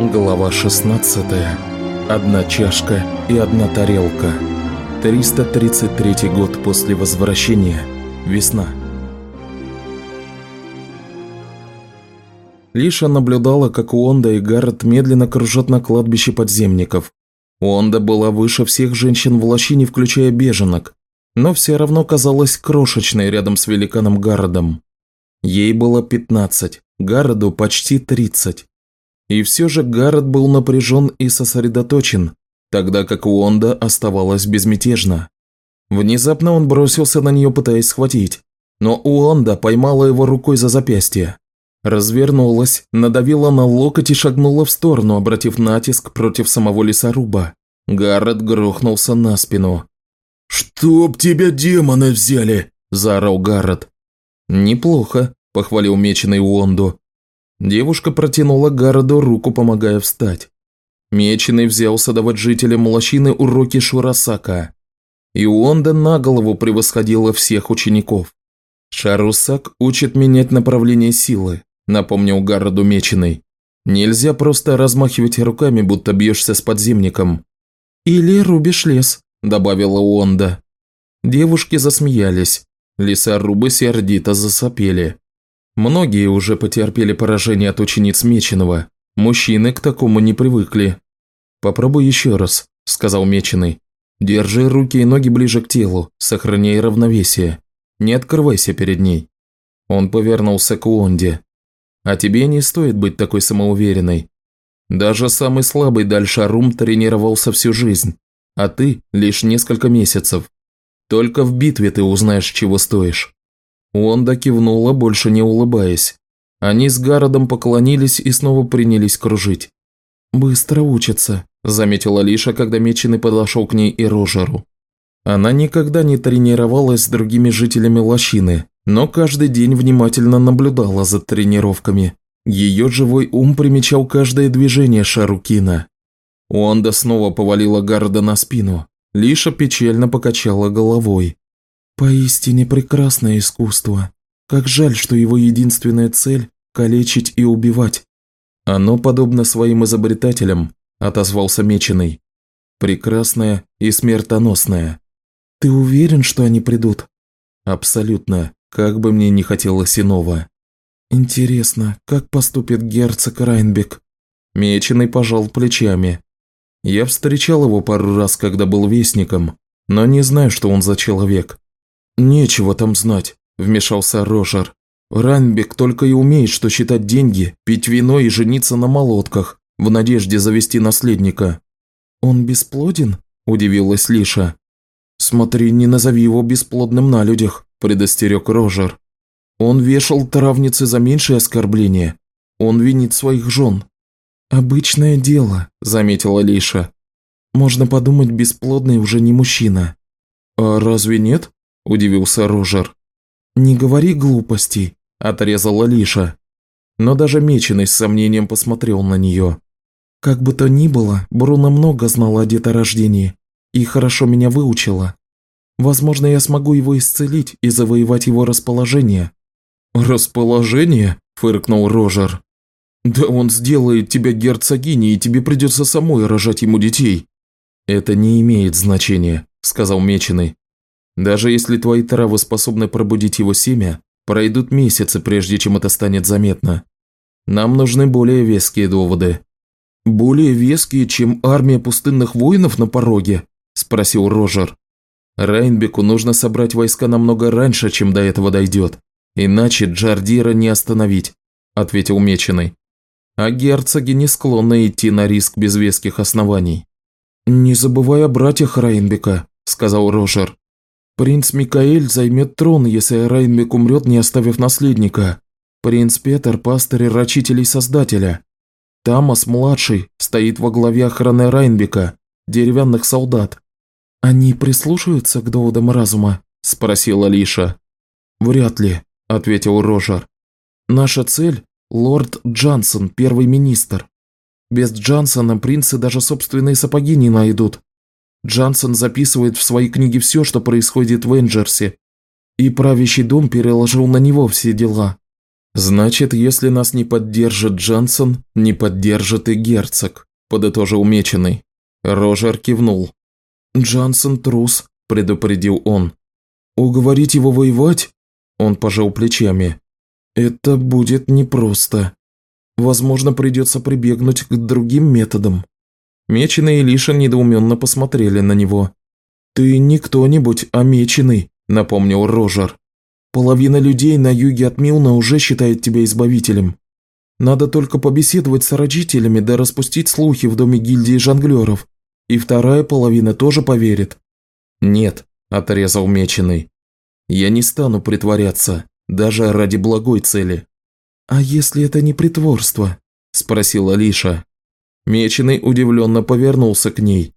Глава 16. Одна чашка и одна тарелка. 333 год после возвращения. Весна. Лиша наблюдала, как Уонда и Гаррет медленно кружат на кладбище подземников. Уонда была выше всех женщин в лощине, включая беженок, но все равно казалась крошечной рядом с великаном Гарредом. Ей было 15, Гарреду почти 30. И все же Гаррет был напряжен и сосредоточен, тогда как Уонда оставалась безмятежна. Внезапно он бросился на нее, пытаясь схватить, но Уонда поймала его рукой за запястье. Развернулась, надавила на локоть и шагнула в сторону, обратив натиск против самого лесоруба. Гаррет грохнулся на спину. «Чтоб тебя демоны взяли!» – заорал Гаррет. «Неплохо», – похвалил меченый Уонду. Девушка протянула Гароду руку, помогая встать. Меченый взялся давать жителям лощины уроки Шурасака. И Уонда на голову превосходила всех учеников. Шарусак учит менять направление силы, напомнил Гароду Меченый. Нельзя просто размахивать руками, будто бьешься с подземником. «Или рубишь лес», – добавила Уонда. Девушки засмеялись. Лесорубы сердито засопели. Многие уже потерпели поражение от учениц Меченого. Мужчины к такому не привыкли. «Попробуй еще раз», – сказал Меченый. «Держи руки и ноги ближе к телу, сохраняй равновесие. Не открывайся перед ней». Он повернулся к Уонде. «А тебе не стоит быть такой самоуверенной. Даже самый слабый Дальшарум тренировался всю жизнь, а ты лишь несколько месяцев. Только в битве ты узнаешь, чего стоишь». Уонда кивнула, больше не улыбаясь. Они с Гародом поклонились и снова принялись кружить. «Быстро учатся», – заметила Лиша, когда Меченый подошел к ней и Рожеру. Она никогда не тренировалась с другими жителями лощины, но каждый день внимательно наблюдала за тренировками. Ее живой ум примечал каждое движение Шарукина. Уонда снова повалила Гарда на спину. Лиша печально покачала головой. Поистине прекрасное искусство. Как жаль, что его единственная цель – калечить и убивать. Оно подобно своим изобретателям, отозвался Меченый. Прекрасное и смертоносное. Ты уверен, что они придут? Абсолютно, как бы мне не хотелось иного. Интересно, как поступит герцог Райнбек? Меченый пожал плечами. Я встречал его пару раз, когда был вестником, но не знаю, что он за человек. «Нечего там знать», – вмешался Рожер. «Ранбек только и умеет, что считать деньги, пить вино и жениться на молотках, в надежде завести наследника». «Он бесплоден?» – удивилась Лиша. «Смотри, не назови его бесплодным на людях», – предостерег Рожер. «Он вешал травницы за меньшее оскорбление. Он винит своих жен». «Обычное дело», – заметила Лиша. «Можно подумать, бесплодный уже не мужчина». «А разве нет?» – удивился Рожер. «Не говори глупостей», – отрезала Лиша. Но даже Меченый с сомнением посмотрел на нее. «Как бы то ни было, Бруно много знала о деторождении и хорошо меня выучила. Возможно, я смогу его исцелить и завоевать его расположение». «Расположение?» – фыркнул Рожер. «Да он сделает тебя герцогиней, и тебе придется самой рожать ему детей». «Это не имеет значения», – сказал Меченый. Даже если твои травы способны пробудить его семя, пройдут месяцы, прежде чем это станет заметно. Нам нужны более веские доводы». «Более веские, чем армия пустынных воинов на пороге?» – спросил Рожер. «Райнбеку нужно собрать войска намного раньше, чем до этого дойдет. Иначе Джардира не остановить», – ответил Меченый. «А герцоги не склонны идти на риск без веских оснований». «Не забывай о братьях Райнбека», – сказал Рожер. Принц Микаэль займет трон, если Райнбек умрет, не оставив наследника. Принц Петр – пастырь рачителей Создателя. Тамас-младший стоит во главе охраны Райнбека, деревянных солдат. «Они прислушаются к доводам разума?» – спросила Лиша. «Вряд ли», – ответил Рожер. «Наша цель – лорд Джансон, первый министр. Без Джансона принцы даже собственные сапоги не найдут. Джансон записывает в свои книги все, что происходит в Энджерсе, и правящий дом переложил на него все дела. «Значит, если нас не поддержит Джансон, не поддержит и герцог», – подытожил Меченый. Рожер кивнул. «Джансон трус», – предупредил он. «Уговорить его воевать?» Он пожал плечами. «Это будет непросто. Возможно, придется прибегнуть к другим методам». Меченый и Лиша недоуменно посмотрели на него. «Ты не кто-нибудь, а Меченый», – напомнил Рожер. «Половина людей на юге от Милна уже считает тебя избавителем. Надо только побеседовать с родителями да распустить слухи в доме гильдии жонглеров, и вторая половина тоже поверит». «Нет», – отрезал Меченый. «Я не стану притворяться, даже ради благой цели». «А если это не притворство?» – спросила Лиша. Меченый удивленно повернулся к ней.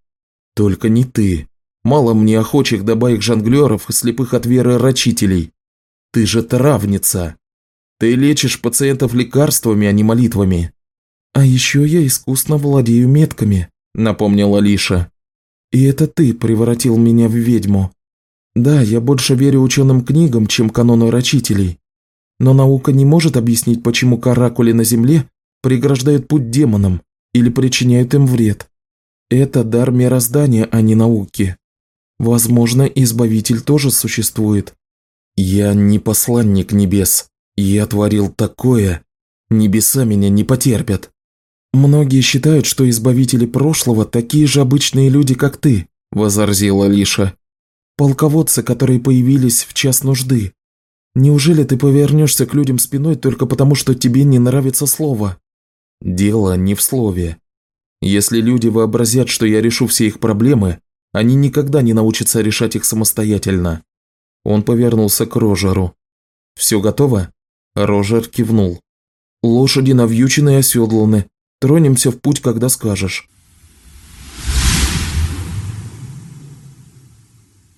«Только не ты. Мало мне охочих до баек жонглеров и слепых от веры рачителей. Ты же травница. Ты лечишь пациентов лекарствами, а не молитвами». «А еще я искусно владею метками», – напомнила Лиша. «И это ты превратил меня в ведьму. Да, я больше верю ученым книгам, чем канону рачителей. Но наука не может объяснить, почему каракули на Земле преграждают путь демонам, или причиняют им вред. Это дар мироздания, а не науки. Возможно, Избавитель тоже существует. Я не посланник небес. Я творил такое. Небеса меня не потерпят. Многие считают, что избавители прошлого такие же обычные люди, как ты, возразила Лиша. Полководцы, которые появились в час нужды. Неужели ты повернешься к людям спиной только потому, что тебе не нравится слово? Дело не в слове. Если люди вообразят, что я решу все их проблемы, они никогда не научатся решать их самостоятельно. Он повернулся к Рожеру. «Все готово?» Рожер кивнул. «Лошади навьючены и оседланы. Тронемся в путь, когда скажешь».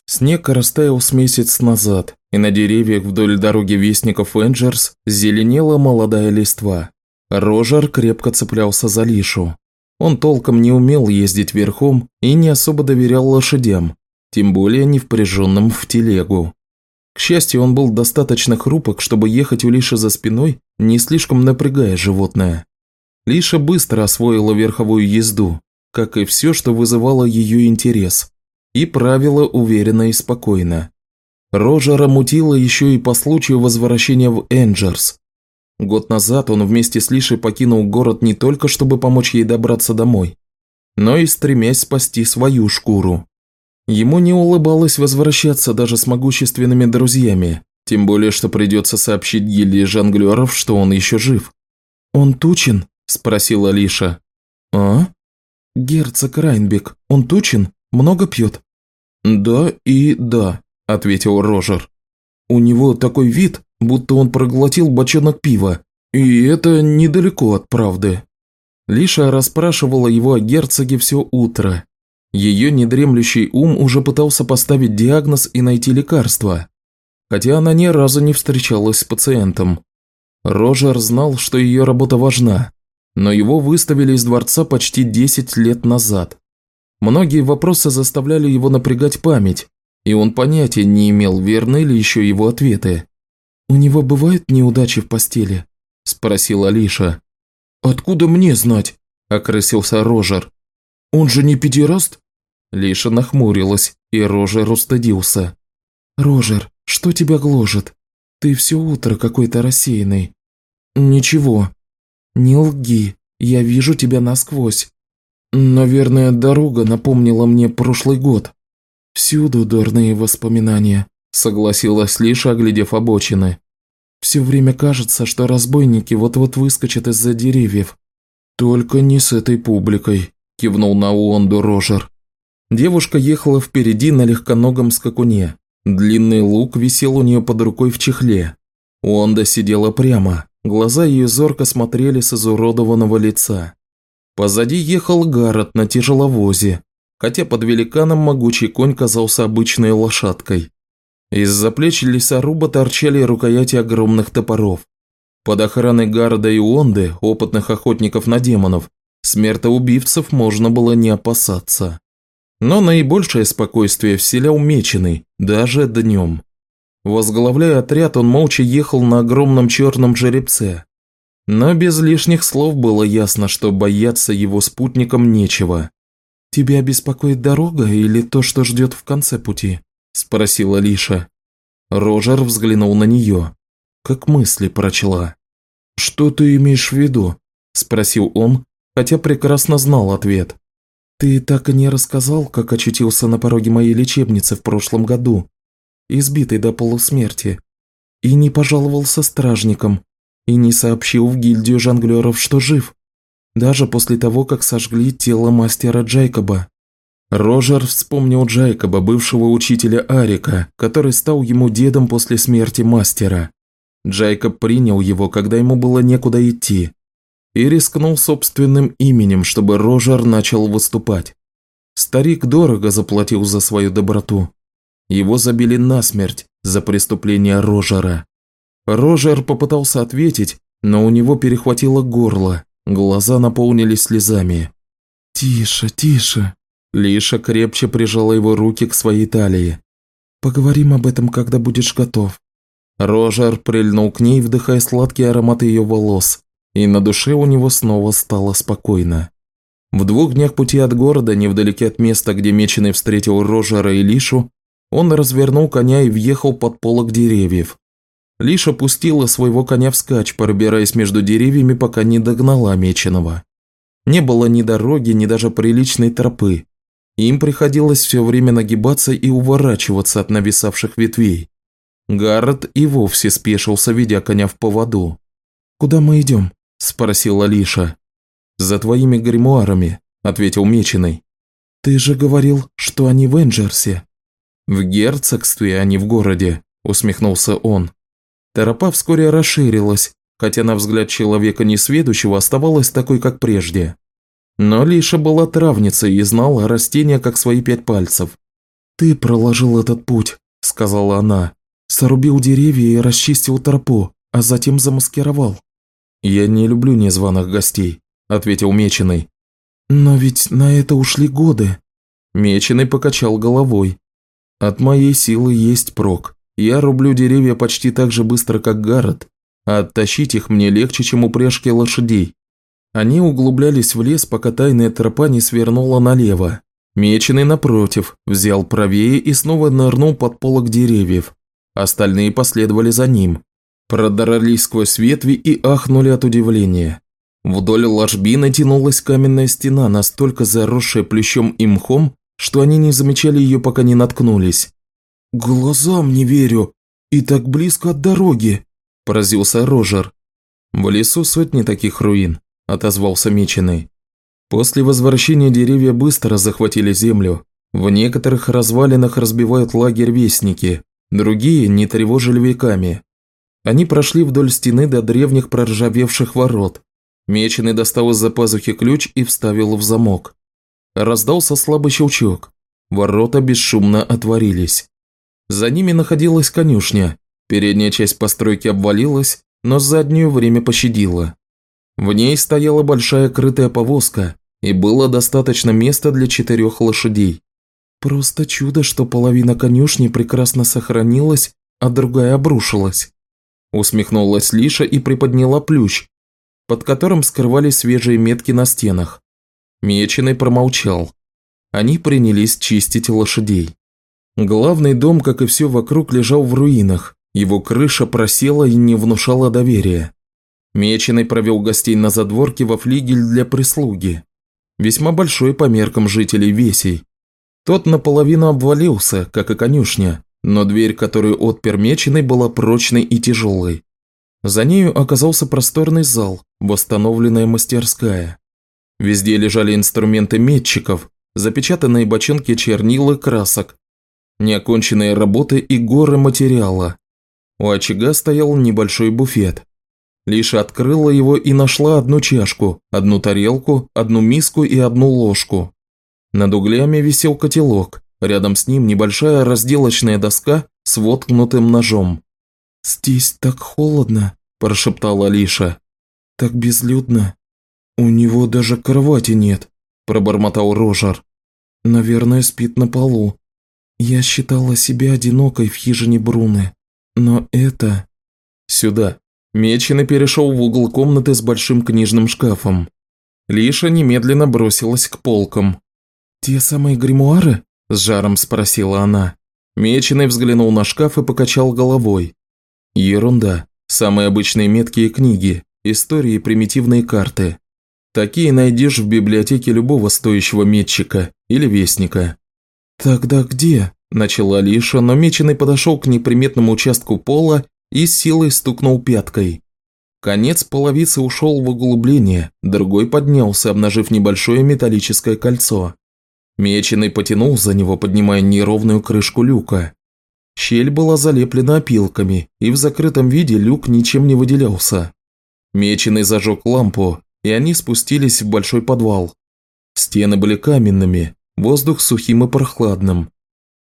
Снег растаял с месяц назад, и на деревьях вдоль дороги Вестников Энджерс зеленела молодая листва. Рожер крепко цеплялся за Лишу. Он толком не умел ездить верхом и не особо доверял лошадям, тем более не впряженным в телегу. К счастью, он был достаточно хрупок, чтобы ехать у Лиши за спиной, не слишком напрягая животное. Лиша быстро освоила верховую езду, как и все, что вызывало ее интерес, и правила уверенно и спокойно. Рожера мутила еще и по случаю возвращения в Энджерс, Год назад он вместе с Лишей покинул город не только чтобы помочь ей добраться домой, но и стремясь спасти свою шкуру. Ему не улыбалось возвращаться даже с могущественными друзьями, тем более, что придется сообщить гильдии жонглеров, что он еще жив. «Он тучен?» – спросила Лиша. «А?» «Герцог Райнбек, он тучен? Много пьет?» «Да и да», – ответил Рожер. «У него такой вид, будто он проглотил бочонок пива. И это недалеко от правды. Лиша расспрашивала его о герцоге все утро. Ее недремлющий ум уже пытался поставить диагноз и найти лекарство. Хотя она ни разу не встречалась с пациентом. Рожер знал, что ее работа важна, но его выставили из дворца почти 10 лет назад. Многие вопросы заставляли его напрягать память, и он понятия не имел, верны ли еще его ответы. «У него бывают неудачи в постели?» – спросила Алиша. «Откуда мне знать?» – окрысился Рожер. «Он же не педераст?» Лиша нахмурилась, и Рожер устыдился. «Рожер, что тебя гложет? Ты все утро какой-то рассеянный». «Ничего». «Не лги, я вижу тебя насквозь». «Наверное, дорога напомнила мне прошлый год». «Всюду дурные воспоминания», – согласилась Лиша, оглядев обочины. «Все время кажется, что разбойники вот-вот выскочат из-за деревьев». «Только не с этой публикой», – кивнул на Уонду Рожер. Девушка ехала впереди на легконогом скакуне. Длинный лук висел у нее под рукой в чехле. Уонда сидела прямо, глаза ее зорко смотрели с изуродованного лица. Позади ехал Гаррет на тяжеловозе, хотя под великаном могучий конь казался обычной лошадкой. Из-за плеч лесоруба торчали рукояти огромных топоров. Под охраной Гарда и Онды, опытных охотников на демонов, смертоубивцев можно было не опасаться. Но наибольшее спокойствие вселял Меченый, даже днем. Возглавляя отряд, он молча ехал на огромном черном жеребце. Но без лишних слов было ясно, что бояться его спутникам нечего. «Тебя беспокоит дорога или то, что ждет в конце пути?» – спросила Лиша. Рожер взглянул на нее. Как мысли прочла. «Что ты имеешь в виду?» – спросил он, хотя прекрасно знал ответ. «Ты так и не рассказал, как очутился на пороге моей лечебницы в прошлом году, избитый до полусмерти, и не пожаловался стражникам, и не сообщил в гильдию жонглеров, что жив, даже после того, как сожгли тело мастера Джейкоба. Рожер вспомнил Джейкоба, бывшего учителя Арика, который стал ему дедом после смерти мастера. Джейкоб принял его, когда ему было некуда идти, и рискнул собственным именем, чтобы Рожер начал выступать. Старик дорого заплатил за свою доброту. Его забили насмерть за преступление Рожера. Рожер попытался ответить, но у него перехватило горло, глаза наполнились слезами. «Тише, тише!» Лиша крепче прижала его руки к своей талии. «Поговорим об этом, когда будешь готов». Рожер прильнул к ней, вдыхая сладкий аромат ее волос, и на душе у него снова стало спокойно. В двух днях пути от города, невдалеке от места, где Меченый встретил Рожера и Лишу, он развернул коня и въехал под полок деревьев. Лишь опустила своего коня вскачь, пробираясь между деревьями, пока не догнала Меченого. Не было ни дороги, ни даже приличной тропы. Им приходилось все время нагибаться и уворачиваться от нависавших ветвей. Гаррет и вовсе спешился, ведя коня в поводу. «Куда мы идем?» – спросила Лиша. «За твоими гримуарами», – ответил Меченый. «Ты же говорил, что они в Энджерсе». «В герцогстве, а не в городе», – усмехнулся он. Тропа вскоре расширилась, хотя на взгляд человека несведущего оставалась такой, как прежде. Но Лиша была травницей и знала растения как свои пять пальцев. «Ты проложил этот путь», – сказала она. «Сорубил деревья и расчистил тропу, а затем замаскировал». «Я не люблю незваных гостей», – ответил Меченый. «Но ведь на это ушли годы». Меченый покачал головой. От моей силы есть прок. Я рублю деревья почти так же быстро, как Гаррет, а оттащить их мне легче, чем упряжки лошадей. Они углублялись в лес, пока тайная тропа не свернула налево. Меченый, напротив, взял правее и снова нырнул под полок деревьев. Остальные последовали за ним. Продрались сквозь ветви и ахнули от удивления. Вдоль ложбины тянулась каменная стена, настолько заросшая плющом и мхом, что они не замечали ее, пока не наткнулись. «Глазам не верю! И так близко от дороги!» – поразился Рожер. «В лесу сотни таких руин», – отозвался Меченый. После возвращения деревья быстро захватили землю. В некоторых развалинах разбивают лагерь вестники, другие не тревожили веками. Они прошли вдоль стены до древних проржавевших ворот. Меченый достал из-за пазухи ключ и вставил в замок. Раздался слабый щелчок. Ворота бесшумно отворились. За ними находилась конюшня. Передняя часть постройки обвалилась, но заднюю время пощадила. В ней стояла большая крытая повозка, и было достаточно места для четырех лошадей. Просто чудо, что половина конюшни прекрасно сохранилась, а другая обрушилась. Усмехнулась Лиша и приподняла плющ, под которым скрывались свежие метки на стенах. Меченый промолчал. Они принялись чистить лошадей. Главный дом, как и все вокруг, лежал в руинах. Его крыша просела и не внушала доверия. Меченый провел гостей на задворке во флигель для прислуги. Весьма большой по меркам жителей Весей. Тот наполовину обвалился, как и конюшня, но дверь, которую отпер Меченый, была прочной и тяжелой. За нею оказался просторный зал, восстановленная мастерская. Везде лежали инструменты метчиков, запечатанные бочонки и красок, неоконченные работы и горы материала. У очага стоял небольшой буфет. Лиша открыла его и нашла одну чашку, одну тарелку, одну миску и одну ложку. Над углями висел котелок, рядом с ним небольшая разделочная доска с воткнутым ножом. «Здесь так холодно», – прошептала Лиша. «Так безлюдно». «У него даже кровати нет», – пробормотал Рожер. «Наверное, спит на полу. Я считала себя одинокой в хижине Бруны. но это... Сюда. Меченый перешел в угол комнаты с большим книжным шкафом. Лиша немедленно бросилась к полкам. «Те самые гримуары?» – с жаром спросила она. Меченый взглянул на шкаф и покачал головой. Ерунда. Самые обычные меткие книги, истории и примитивные карты. Такие найдешь в библиотеке любого стоящего метчика или вестника. «Тогда где?» – начала Лиша, но Меченый подошел к неприметному участку пола и с силой стукнул пяткой. Конец половицы ушел в углубление, другой поднялся, обнажив небольшое металлическое кольцо. Меченый потянул за него, поднимая неровную крышку люка. Щель была залеплена опилками, и в закрытом виде люк ничем не выделялся. Меченый зажег лампу, и они спустились в большой подвал. Стены были каменными, воздух сухим и прохладным.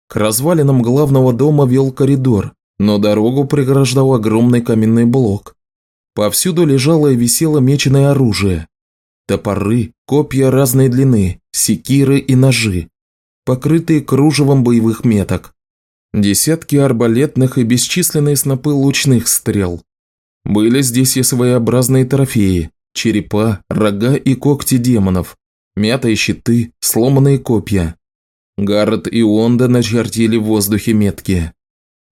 К развалинам главного дома вел коридор, но дорогу преграждал огромный каменный блок. Повсюду лежало и висело меченое оружие. Топоры, копья разной длины, секиры и ножи, покрытые кружевом боевых меток. Десятки арбалетных и бесчисленные снопы лучных стрел. Были здесь и своеобразные трофеи, черепа, рога и когти демонов, мятые щиты, сломанные копья. Гаррет и Уонда начертили в воздухе метки.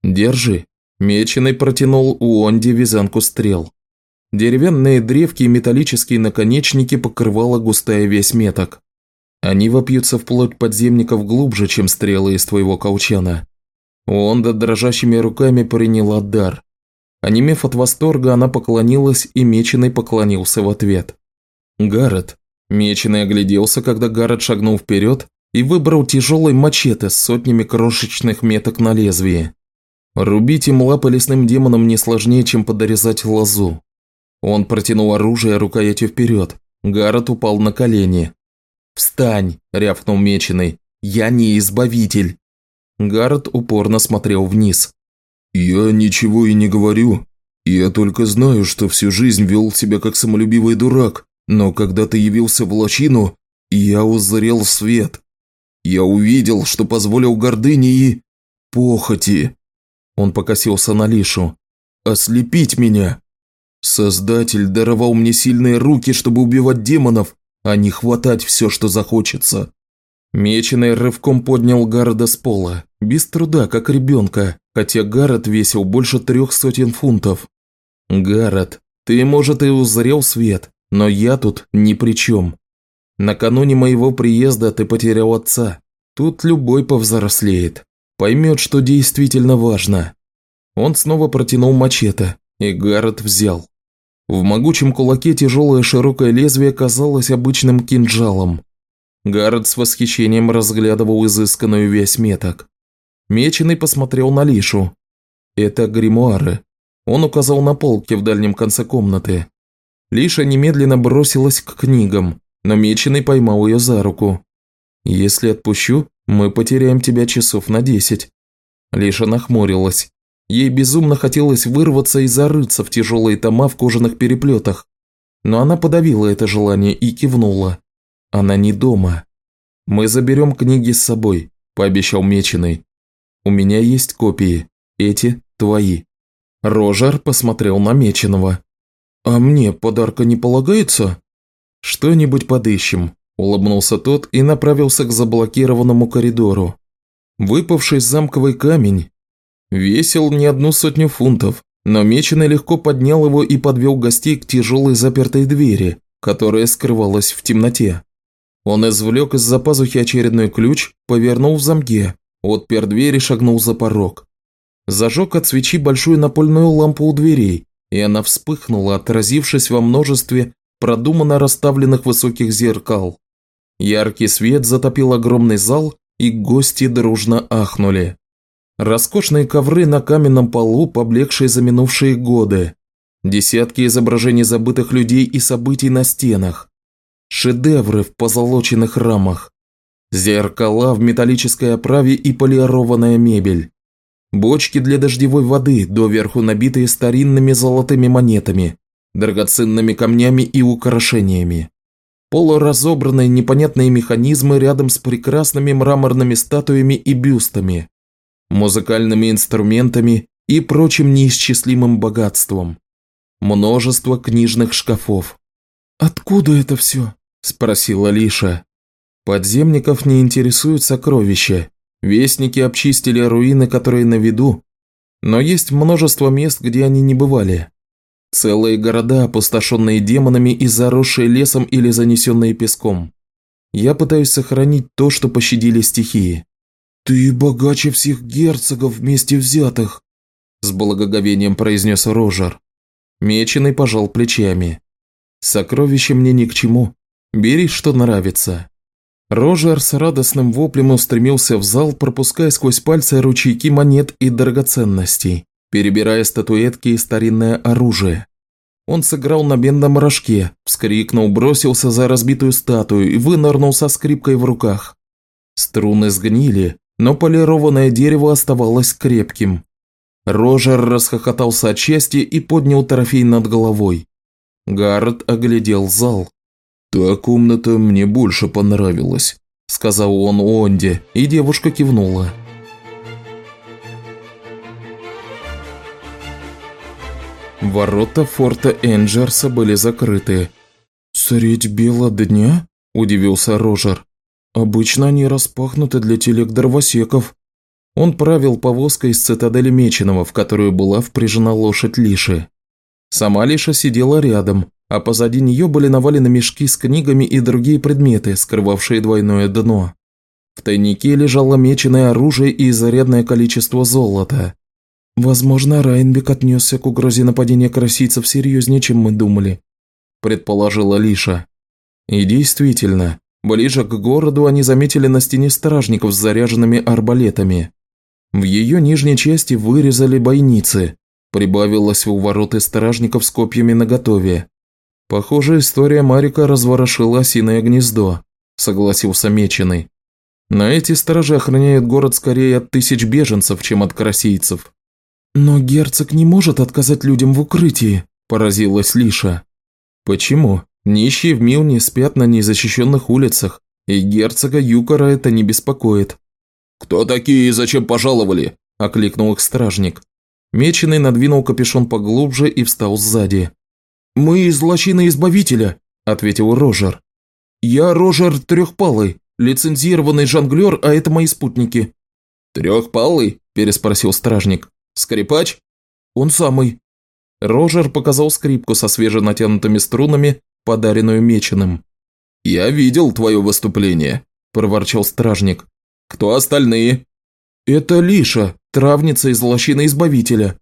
«Держи». Меченый протянул Уонде вязанку стрел. Деревянные древки и металлические наконечники покрывала густая весь меток. Они вопьются вплоть подземников глубже, чем стрелы из твоего колчана. Онда дрожащими руками приняла дар. Онемев от восторга, она поклонилась, и Меченый поклонился в ответ. Гаррет. Меченый огляделся, когда Гаррет шагнул вперед и выбрал тяжелый мачете с сотнями крошечных меток на лезвии. Рубить им лапы лесным демонам не сложнее, чем подрезать лозу. Он протянул оружие рукоятью вперед. Гаррет упал на колени. «Встань!» – рявкнул меченый. «Я не избавитель!» Гаррет упорно смотрел вниз. «Я ничего и не говорю. Я только знаю, что всю жизнь вел себя как самолюбивый дурак, но когда ты явился в лощину, я узрел свет. Я увидел, что позволил гордыне и... похоти». Он покосился на Лишу. «Ослепить меня!» Создатель даровал мне сильные руки, чтобы убивать демонов, а не хватать все, что захочется. Меченый рывком поднял Гарда с пола, без труда, как ребенка, хотя Гаррет весил больше трех сотен фунтов. Гаррет, ты, может, и узрел свет, но я тут ни при чем. Накануне моего приезда ты потерял отца. Тут любой повзрослеет, поймет, что действительно важно. Он снова протянул мачете, и Гаррет взял. В могучем кулаке тяжелое широкое лезвие казалось обычным кинжалом. Гаррет с восхищением разглядывал изысканную весь меток. Меченый посмотрел на Лишу. «Это гримуары». Он указал на полки в дальнем конце комнаты. Лиша немедленно бросилась к книгам, но Меченый поймал ее за руку. «Если отпущу, мы потеряем тебя часов на десять». Лиша нахмурилась. Ей безумно хотелось вырваться и зарыться в тяжелые тома в кожаных переплетах. Но она подавила это желание и кивнула. Она не дома. «Мы заберем книги с собой», – пообещал Меченый. «У меня есть копии. Эти твои». Рожер посмотрел на Меченого. «А мне подарка не полагается?» «Что-нибудь подыщем», – улыбнулся тот и направился к заблокированному коридору. Выпавший замковый камень Весил не одну сотню фунтов, но Меченый легко поднял его и подвел гостей к тяжелой запертой двери, которая скрывалась в темноте. Он извлек из-за пазухи очередной ключ, повернул в замке, отпер дверь и шагнул за порог. Зажег от свечи большую напольную лампу у дверей, и она вспыхнула, отразившись во множестве продуманно расставленных высоких зеркал. Яркий свет затопил огромный зал, и гости дружно ахнули. Роскошные ковры на каменном полу, поблекшие за минувшие годы. Десятки изображений забытых людей и событий на стенах. Шедевры в позолоченных рамах. Зеркала в металлической оправе и полированная мебель. Бочки для дождевой воды, доверху набитые старинными золотыми монетами, драгоценными камнями и украшениями. Полуразобранные непонятные механизмы рядом с прекрасными мраморными статуями и бюстами музыкальными инструментами и прочим неисчислимым богатством. Множество книжных шкафов. «Откуда это все?» – спросила Лиша. Подземников не интересуют сокровища. Вестники обчистили руины, которые на виду. Но есть множество мест, где они не бывали. Целые города, опустошенные демонами и заросшие лесом или занесенные песком. Я пытаюсь сохранить то, что пощадили стихии. «Ты богаче всех герцогов вместе взятых», – с благоговением произнес Рожер. Меченый пожал плечами. «Сокровище мне ни к чему. Бери, что нравится». Рожер с радостным воплем устремился в зал, пропуская сквозь пальцы ручейки монет и драгоценностей, перебирая статуэтки и старинное оружие. Он сыграл на бендом рожке, вскрикнул, бросился за разбитую статую и вынырнул со скрипкой в руках. Струны сгнили, но полированное дерево оставалось крепким. Рожер расхохотался от счастья и поднял трофей над головой. Гаррет оглядел зал. «Та комната мне больше понравилась», – сказал он Онде, и девушка кивнула. Ворота форта Энджерса были закрыты. «Средь бела дня?» – удивился Рожер. «Обычно они распахнуты для телег дровосеков». Он правил повозкой из цитадели Меченого, в которую была впряжена лошадь Лиши. Сама Лиша сидела рядом, а позади нее были навалены мешки с книгами и другие предметы, скрывавшие двойное дно. В тайнике лежало меченое оружие и изрядное количество золота. «Возможно, Райнбек отнесся к угрозе нападения красийцев серьезнее, чем мы думали», – предположила Лиша. И действительно, ближе к городу они заметили на стене стражников с заряженными арбалетами. В ее нижней части вырезали бойницы, прибавилось у ворот и стражников с копьями наготове. «Похоже, история Марика разворошила осиное гнездо», – согласился Меченый. «На эти сторожи охраняют город скорее от тысяч беженцев, чем от карасийцев». «Но герцог не может отказать людям в укрытии», – поразилась Лиша. «Почему? Нищие в Милне спят на незащищенных улицах, и герцога Юкора это не беспокоит». «Кто такие и зачем пожаловали?» – окликнул их стражник. Меченый надвинул капюшон поглубже и встал сзади. «Мы из лощины Избавителя», – ответил Рожер. «Я Рожер Трехпалый, лицензированный жонглер, а это мои спутники». «Трехпалый?» – переспросил стражник. «Скрипач?» «Он самый». Рожер показал скрипку со свеженатянутыми струнами, подаренную Меченым. «Я видел твое выступление», – проворчал стражник. «Кто остальные?» «Это Лиша, травница из лощины Избавителя»,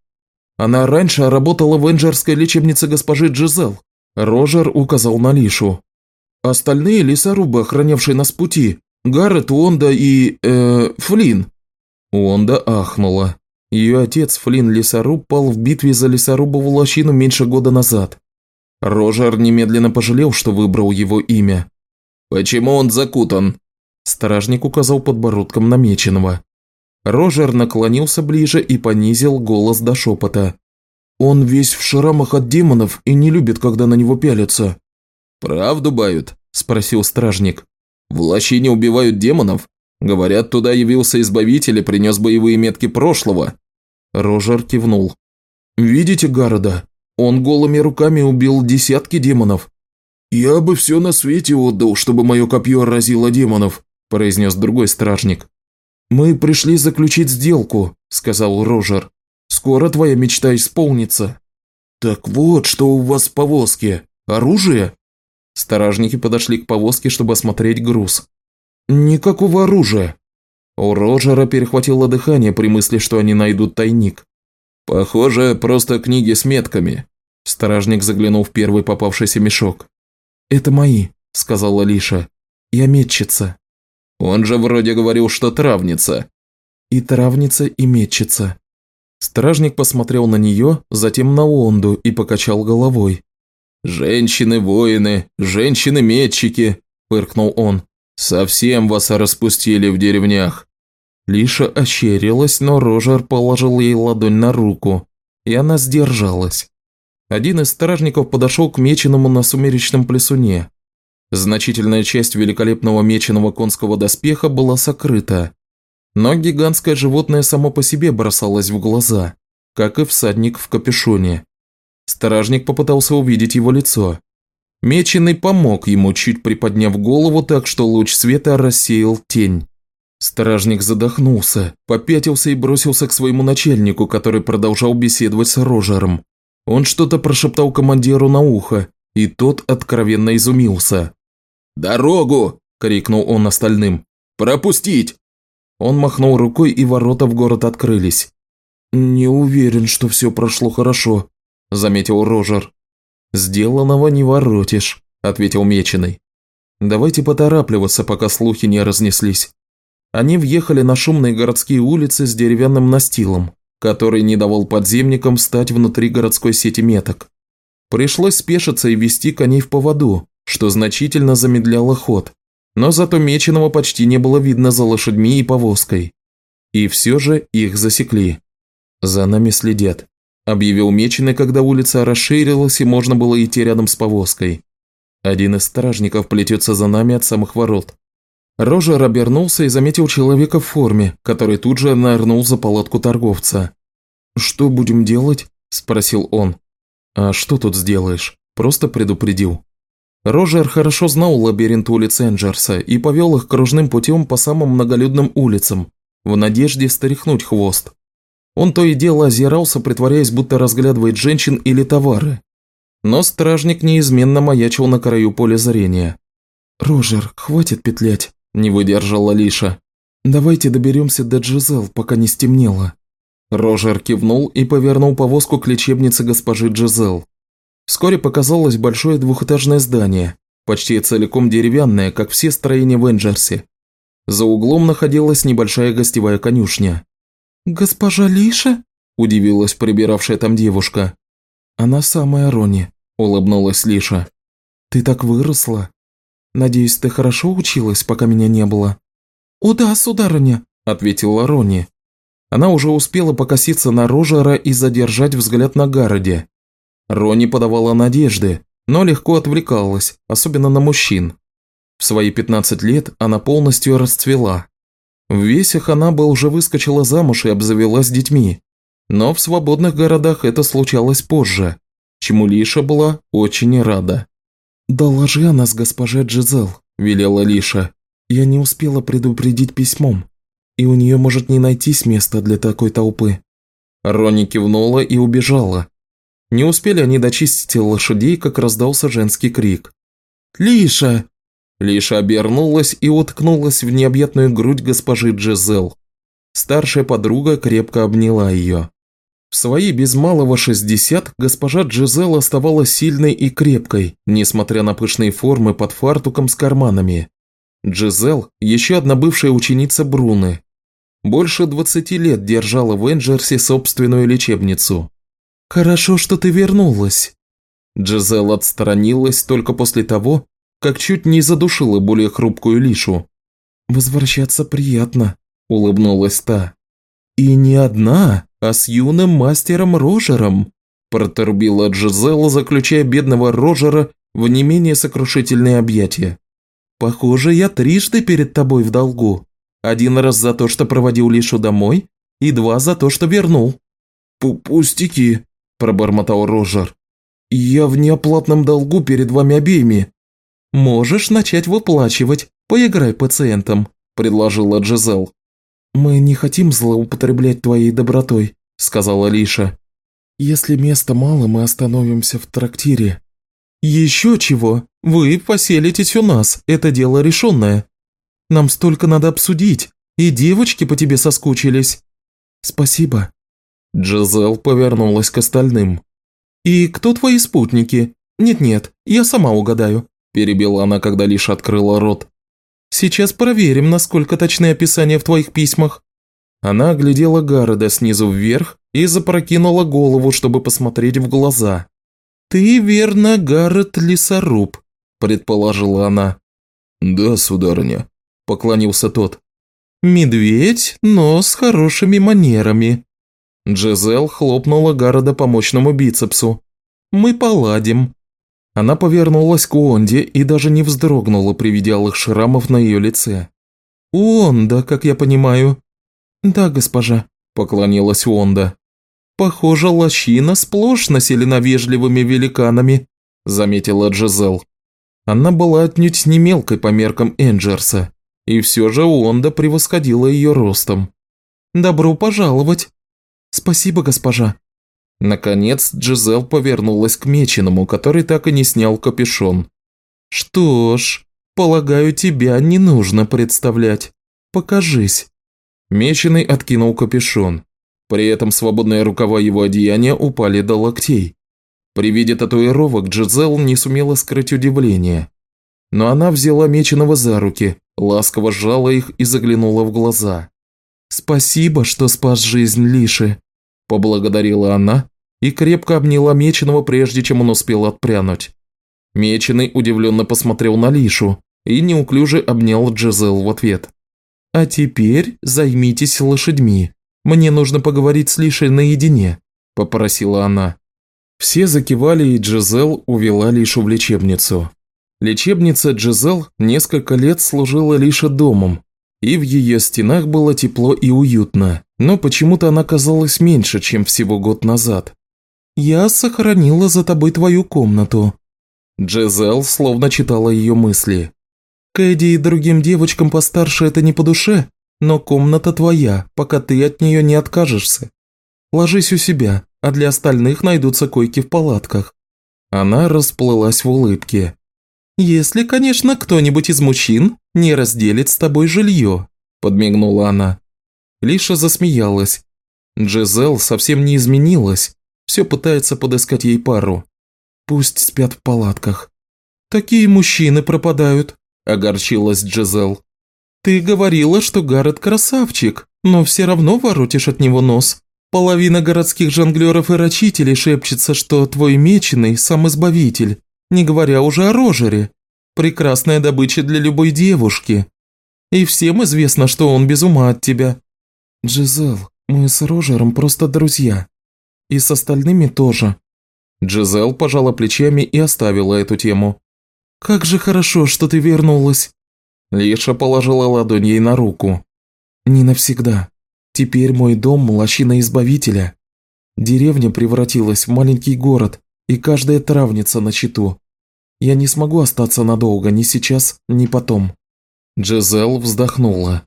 она раньше работала в энджерской лечебнице госпожи Джизел. Рожер указал на Лишу. Остальные лесорубы, охранявшие нас пути. Гаррет, Уонда и... э... Флинн. Уонда ахнула. Ее отец, Флинн Лесоруб, пал в битве за лесорубову лощину меньше года назад. Рожер немедленно пожалел, что выбрал его имя. «Почему он закутан?» Стражник указал подбородком намеченного. Рожер наклонился ближе и понизил голос до шепота. «Он весь в шрамах от демонов и не любит, когда на него пялятся». «Правду бают?» – спросил стражник. «В лощине убивают демонов? Говорят, туда явился избавитель и принес боевые метки прошлого». Рожер кивнул. «Видите Гарода? Он голыми руками убил десятки демонов». «Я бы все на свете отдал, чтобы мое копье разило демонов», – произнес другой стражник. «Мы пришли заключить сделку», – сказал Рожер. «Скоро твоя мечта исполнится». «Так вот, что у вас в повозке. Оружие?» Стражники подошли к повозке, чтобы осмотреть груз. «Никакого оружия». У Роджера перехватило дыхание при мысли, что они найдут тайник. «Похоже, просто книги с метками». Стражник заглянул в первый попавшийся мешок. «Это мои», – сказала Лиша. «Я метчица». Он же вроде говорил, что травница. И травница, и метчица. Стражник посмотрел на нее, затем на Онду и покачал головой. «Женщины-воины, женщины-метчики», – фыркнул он. «Совсем вас распустили в деревнях». Лиша ощерилась, но Рожер положил ей ладонь на руку, и она сдержалась. Один из стражников подошел к меченому на сумеречном плесуне. Значительная часть великолепного меченого конского доспеха была сокрыта, но гигантское животное само по себе бросалось в глаза. как и всадник в капюшоне. Стражник попытался увидеть его лицо. Меченый помог ему, чуть приподняв голову так, что луч света рассеял тень. Стражник задохнулся, попятился и бросился к своему начальнику, который продолжал беседовать с Рожером. Он что-то прошептал командиру на ухо, и тот откровенно изумился. «Дорогу!» – крикнул он остальным. «Пропустить!» Он махнул рукой, и ворота в город открылись. «Не уверен, что все прошло хорошо», – заметил Рожер. «Сделанного не воротишь», – ответил Меченый. «Давайте поторапливаться, пока слухи не разнеслись». Они въехали на шумные городские улицы с деревянным настилом, который не давал подземникам встать внутри городской сети меток. Пришлось спешиться и вести коней в поводу, что значительно замедляло ход, но зато Меченого почти не было видно за лошадьми и повозкой. И все же их засекли. «За нами следят», – объявил Меченый, когда улица расширилась и можно было идти рядом с повозкой. Один из стражников плетется за нами от самых ворот. Рожер обернулся и заметил человека в форме, который тут же нырнул за палатку торговца. «Что будем делать?» – спросил он. «А что тут сделаешь? Просто предупредил». Рожер хорошо знал лабиринт улиц Энджерса и повел их кружным путем по самым многолюдным улицам, в надежде стряхнуть хвост. Он то и дело озирался, притворяясь, будто разглядывает женщин или товары. Но стражник неизменно маячил на краю поля зрения. «Рожер, хватит петлять», – не выдержала Лиша. «Давайте доберемся до Джизел, пока не стемнело». Рожер кивнул и повернул повозку к лечебнице госпожи Джизел. Вскоре показалось большое двухэтажное здание, почти целиком деревянное, как все строения в Энджерсе. За углом находилась небольшая гостевая конюшня. «Госпожа Лиша?» – удивилась прибиравшая там девушка. «Она самая Рони», – улыбнулась Лиша. «Ты так выросла. Надеюсь, ты хорошо училась, пока меня не было?» «О да, сударыня», – ответила Рони. Она уже успела покоситься на Рожера и задержать взгляд на Гароде, Рони подавала надежды, но легко отвлекалась, особенно на мужчин. В свои 15 лет она полностью расцвела. В весях она бы уже выскочила замуж и обзавелась детьми. Но в свободных городах это случалось позже, чему Лиша была очень рада. «Доложи о нас госпоже Джизел», – велела Лиша. «Я не успела предупредить письмом, и у нее может не найтись места для такой толпы». Рони кивнула и убежала, не успели они дочистить лошадей, как раздался женский крик. «Лиша!» Лиша обернулась и уткнулась в необъятную грудь госпожи Джезел. Старшая подруга крепко обняла ее. В свои без малого 60 госпожа Джезел оставалась сильной и крепкой, несмотря на пышные формы под фартуком с карманами. Джезел – еще одна бывшая ученица Бруны. Больше 20 лет держала в Энджерсе собственную лечебницу. «Хорошо, что ты вернулась». Джизел отстранилась только после того, как чуть не задушила более хрупкую Лишу. «Возвращаться приятно», – улыбнулась та. «И не одна, а с юным мастером Рожером», – проторбила Джизел, заключая бедного Рожера в не менее сокрушительные объятия. «Похоже, я трижды перед тобой в долгу. Один раз за то, что проводил Лишу домой, и два за то, что вернул». «Пустяки», – пробормотал Рожер. «Я в неоплатном долгу перед вами обеими». «Можешь начать выплачивать, поиграй пациентом», – предложила Джизел. «Мы не хотим злоупотреблять твоей добротой», – сказала Лиша. «Если места мало, мы остановимся в трактире». «Еще чего? Вы поселитесь у нас, это дело решенное. Нам столько надо обсудить, и девочки по тебе соскучились». «Спасибо», Джизел повернулась к остальным. «И кто твои спутники? Нет-нет, я сама угадаю», – перебила она, когда лишь открыла рот. «Сейчас проверим, насколько точны описания в твоих письмах». Она оглядела Гарода снизу вверх и запрокинула голову, чтобы посмотреть в глаза. «Ты, верно, Гаррет Лесоруб», – предположила она. «Да, сударыня», – поклонился тот. «Медведь, но с хорошими манерами», Джезел хлопнула Гарода по мощному бицепсу. «Мы поладим». Она повернулась к Уонде и даже не вздрогнула при виде алых шрамов на ее лице. «Уонда, как я понимаю». «Да, госпожа», – поклонилась Уонда. Похоже, лощина сплошь населена вежливыми великанами», – заметила Джизел. Она была отнюдь не мелкой по меркам Энджерса, и все же Уонда превосходила ее ростом. «Добро пожаловать!» «Спасибо, госпожа!» Наконец Джизел повернулась к Меченому, который так и не снял капюшон. «Что ж, полагаю, тебя не нужно представлять. Покажись». Меченый откинул капюшон. При этом свободные рукава его одеяния упали до локтей. При виде татуировок Джизел не сумела скрыть удивление. Но она взяла Меченого за руки, ласково сжала их и заглянула в глаза. «Спасибо, что спас жизнь Лиши», – поблагодарила она и крепко обняла Меченого, прежде чем он успел отпрянуть. Меченый удивленно посмотрел на Лишу и неуклюже обнял Джизел в ответ. «А теперь займитесь лошадьми. Мне нужно поговорить с Лишей наедине», – попросила она. Все закивали, и Джизел увела Лишу в лечебницу. Лечебница Джизел несколько лет служила Лише домом, и в ее стенах было тепло и уютно, но почему-то она казалась меньше, чем всего год назад. «Я сохранила за тобой твою комнату». Джизел словно читала ее мысли. «Кэдди и другим девочкам постарше это не по душе, но комната твоя, пока ты от нее не откажешься. Ложись у себя, а для остальных найдутся койки в палатках». Она расплылась в улыбке. «Если, конечно, кто-нибудь из мужчин не разделит с тобой жилье», – подмигнула она. Лиша засмеялась. Джизел совсем не изменилась, все пытается подыскать ей пару. Пусть спят в палатках. «Такие мужчины пропадают», – огорчилась Джизел. «Ты говорила, что Гаррет красавчик, но все равно воротишь от него нос. Половина городских жонглеров и рачителей шепчется, что твой меченый – сам избавитель, не говоря уже о Рожере. Прекрасная добыча для любой девушки. И всем известно, что он без ума от тебя. Джизел, мы с Рожером просто друзья. И с остальными тоже. Джизел пожала плечами и оставила эту тему. «Как же хорошо, что ты вернулась!» Лиша положила ладонь ей на руку. «Не навсегда. Теперь мой дом – лощина Избавителя. Деревня превратилась в маленький город, и каждая травница на счету. Я не смогу остаться надолго, ни сейчас, ни потом». Джезел вздохнула.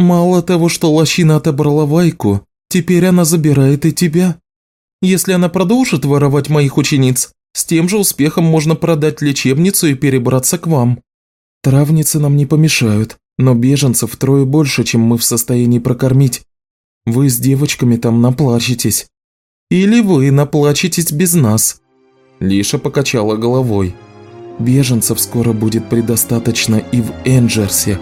«Мало того, что лощина отобрала Вайку, теперь она забирает и тебя. Если она продолжит воровать моих учениц, с тем же успехом можно продать лечебницу и перебраться к вам. Травницы нам не помешают, но беженцев втрое больше, чем мы в состоянии прокормить. Вы с девочками там наплачетесь. Или вы наплачетесь без нас». Лиша покачала головой. «Беженцев скоро будет предостаточно и в Энджерсе».